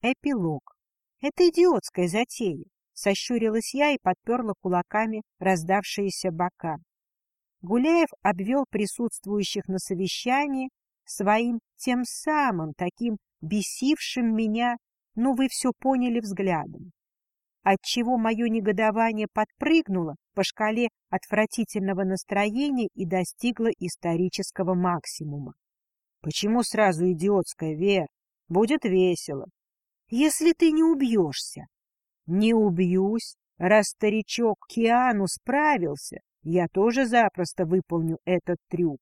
Эпилог. Это идиотская затея. Сощурилась я и подперла кулаками раздавшиеся бока. Гуляев обвел присутствующих на совещании своим тем самым, таким бесившим меня, ну вы все поняли взглядом. Отчего мое негодование подпрыгнуло по шкале отвратительного настроения и достигло исторического максимума. Почему сразу идиотская, Вер? Будет весело. Если ты не убьешься. Не убьюсь. Раз старичок Киану справился, я тоже запросто выполню этот трюк.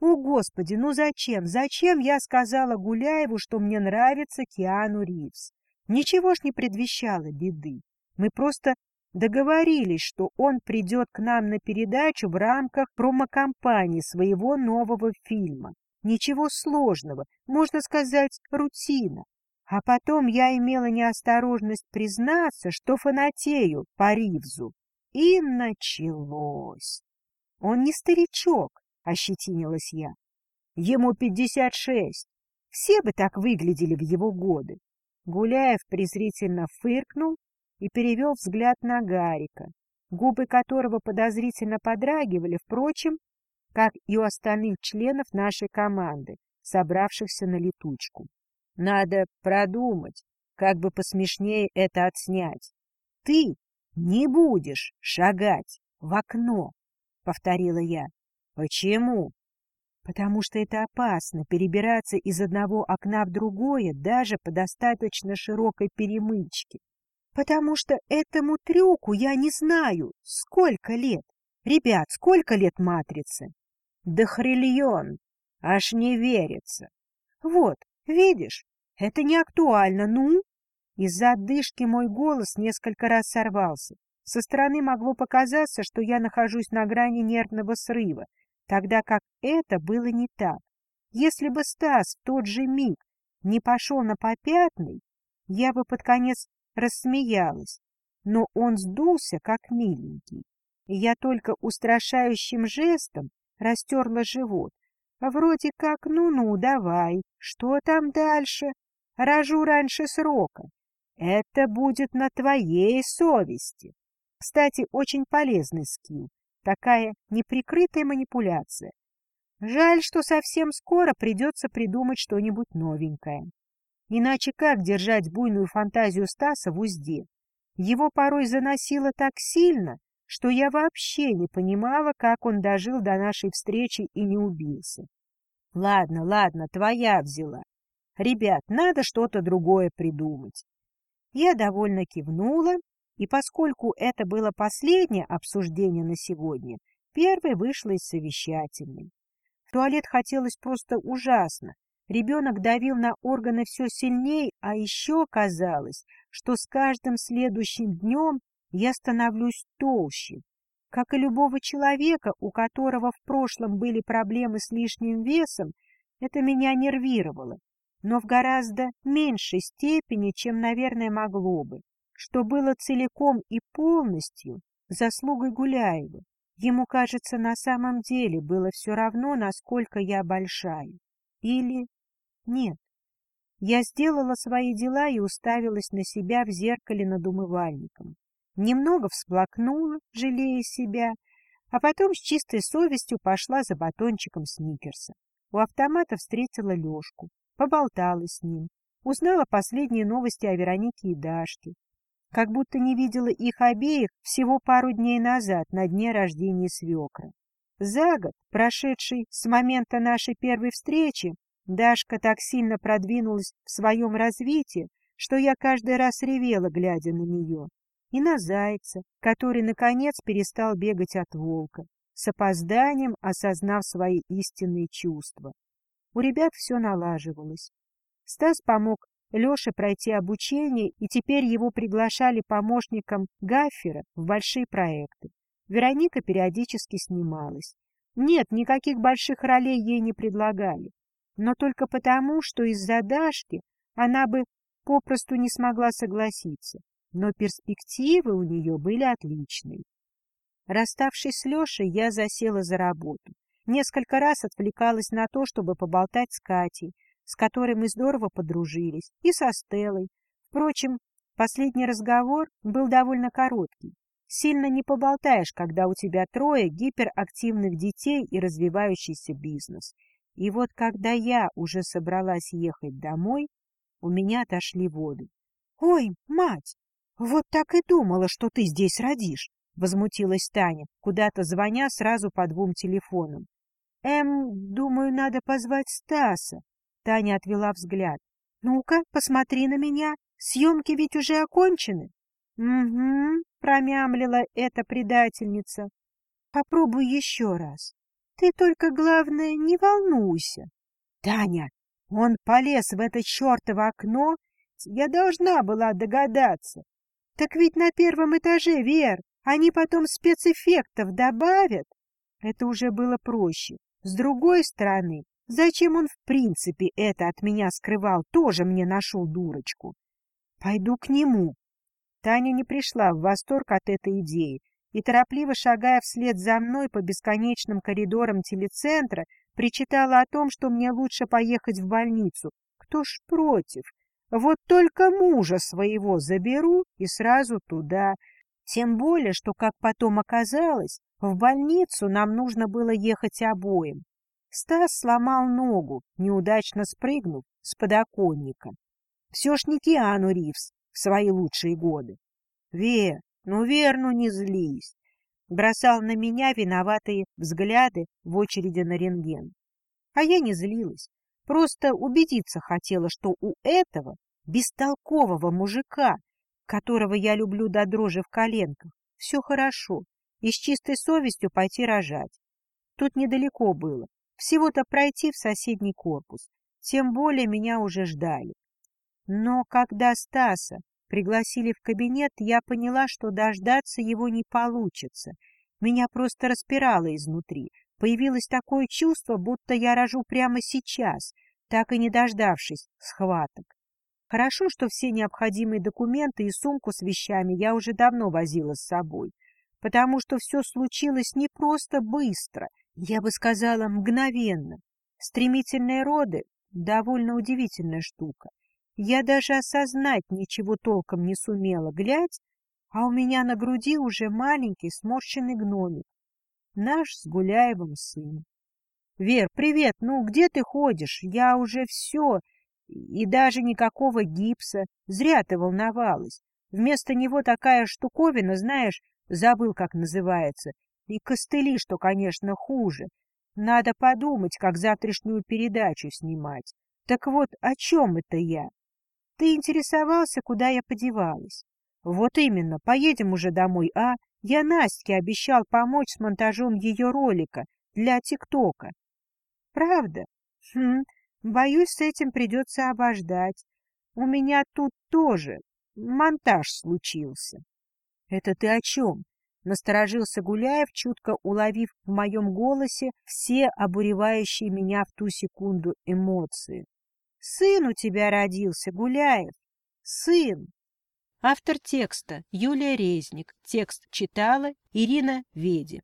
О, Господи, ну зачем, зачем я сказала Гуляеву, что мне нравится Киану Ривз? Ничего ж не предвещало беды. Мы просто договорились, что он придет к нам на передачу в рамках промокомпании своего нового фильма. Ничего сложного, можно сказать, рутина. А потом я имела неосторожность признаться, что фанатею по Ривзу. И началось. Он не старичок, ощетинилась я. Ему пятьдесят шесть. Все бы так выглядели в его годы. Гуляев презрительно фыркнул и перевел взгляд на Гарика, губы которого подозрительно подрагивали, впрочем, как и у остальных членов нашей команды, собравшихся на летучку. Надо продумать, как бы посмешнее это отснять. Ты не будешь шагать в окно, — повторила я. Почему? Потому что это опасно перебираться из одного окна в другое, даже по достаточно широкой перемычке. Потому что этому трюку я не знаю, сколько лет. Ребят, сколько лет матрицы? Да хрильон! Аж не верится. Вот, видишь, это не актуально, ну? Из-за отдышки мой голос несколько раз сорвался. Со стороны могло показаться, что я нахожусь на грани нервного срыва, тогда как это было не так. Если бы Стас в тот же миг не пошел на попятный, я бы под конец рассмеялась, но он сдулся, как миленький. Я только устрашающим жестом растерла живот. Вроде как, ну-ну, давай, что там дальше? Рожу раньше срока. Это будет на твоей совести. Кстати, очень полезный скилл. Такая неприкрытая манипуляция. Жаль, что совсем скоро придется придумать что-нибудь новенькое. Иначе как держать буйную фантазию Стаса в узде? Его порой заносило так сильно, что я вообще не понимала, как он дожил до нашей встречи и не убился. Ладно, ладно, твоя взяла. Ребят, надо что-то другое придумать. Я довольно кивнула, и поскольку это было последнее обсуждение на сегодня, первой вышла из совещательной. В туалет хотелось просто ужасно. Ребенок давил на органы все сильнее, а еще казалось, что с каждым следующим днем я становлюсь толще. Как и любого человека, у которого в прошлом были проблемы с лишним весом, это меня нервировало, но в гораздо меньшей степени, чем, наверное, могло бы, что было целиком и полностью заслугой Гуляева. Ему, кажется, на самом деле было все равно, насколько я большая. Или нет. Я сделала свои дела и уставилась на себя в зеркале над умывальником. Немного всплакнула, жалея себя, а потом с чистой совестью пошла за батончиком сникерса. У автомата встретила Лешку, поболтала с ним, узнала последние новости о Веронике и Дашке, как будто не видела их обеих всего пару дней назад на дне рождения свекра. За год, прошедший с момента нашей первой встречи, Дашка так сильно продвинулась в своем развитии, что я каждый раз ревела, глядя на нее и на зайца, который, наконец, перестал бегать от волка, с опозданием осознав свои истинные чувства. У ребят все налаживалось. Стас помог Леше пройти обучение, и теперь его приглашали помощником Гаффера в большие проекты. Вероника периодически снималась. Нет, никаких больших ролей ей не предлагали, но только потому, что из-за Дашки она бы попросту не смогла согласиться но перспективы у нее были отличные. Расставшись с Лешей, я засела за работу. Несколько раз отвлекалась на то, чтобы поболтать с Катей, с которой мы здорово подружились, и со Стеллой. Впрочем, последний разговор был довольно короткий. Сильно не поболтаешь, когда у тебя трое гиперактивных детей и развивающийся бизнес. И вот когда я уже собралась ехать домой, у меня отошли воды. — Ой, мать, вот так и думала, что ты здесь родишь, — возмутилась Таня, куда-то звоня сразу по двум телефонам. — Эм, думаю, надо позвать Стаса. Таня отвела взгляд. — Ну-ка, посмотри на меня, съемки ведь уже окончены. — Угу, — промямлила эта предательница. — Попробуй еще раз. Ты только, главное, не волнуйся. — Таня, он полез в это чертово окно. Я должна была догадаться. Так ведь на первом этаже, Вер, они потом спецэффектов добавят. Это уже было проще. С другой стороны, зачем он в принципе это от меня скрывал, тоже мне нашел дурочку. Пойду к нему, Таня не пришла в восторг от этой идеи и, торопливо шагая вслед за мной по бесконечным коридорам телецентра, причитала о том, что мне лучше поехать в больницу. Кто ж против? Вот только мужа своего заберу и сразу туда. Тем более, что, как потом оказалось, в больницу нам нужно было ехать обоим. Стас сломал ногу, неудачно спрыгнув с подоконника. Все ж не Киану Ривз, в свои лучшие годы. — Вер, ну, Вер, ну не злись! Бросал на меня виноватые взгляды в очереди на рентген. А я не злилась, просто убедиться хотела, что у этого бестолкового мужика, которого я люблю до дрожи в коленках, все хорошо, и с чистой совестью пойти рожать. Тут недалеко было, всего-то пройти в соседний корпус, тем более меня уже ждали. Но когда Стаса пригласили в кабинет, я поняла, что дождаться его не получится. Меня просто распирало изнутри. Появилось такое чувство, будто я рожу прямо сейчас, так и не дождавшись схваток. Хорошо, что все необходимые документы и сумку с вещами я уже давно возила с собой, потому что все случилось не просто быстро, я бы сказала, мгновенно. Стремительные роды — довольно удивительная штука. Я даже осознать ничего толком не сумела, глядь, а у меня на груди уже маленький сморщенный гномик. Наш с Гуляевым сын. — Вер, привет, ну где ты ходишь? Я уже все, и даже никакого гипса. Зря ты волновалась. Вместо него такая штуковина, знаешь, забыл, как называется. И костыли, что, конечно, хуже. Надо подумать, как завтрашнюю передачу снимать. Так вот, о чем это я? Ты интересовался, куда я подевалась. Вот именно, поедем уже домой, а? Я Настке обещал помочь с монтажом ее ролика для ТикТока. Правда? Хм, боюсь, с этим придется обождать. У меня тут тоже монтаж случился. Это ты о чем? Насторожился Гуляев, чутко уловив в моем голосе все обуревающие меня в ту секунду эмоции. Сын у тебя родился, Гуляев. Сын. Автор текста Юлия Резник. Текст читала Ирина Веди.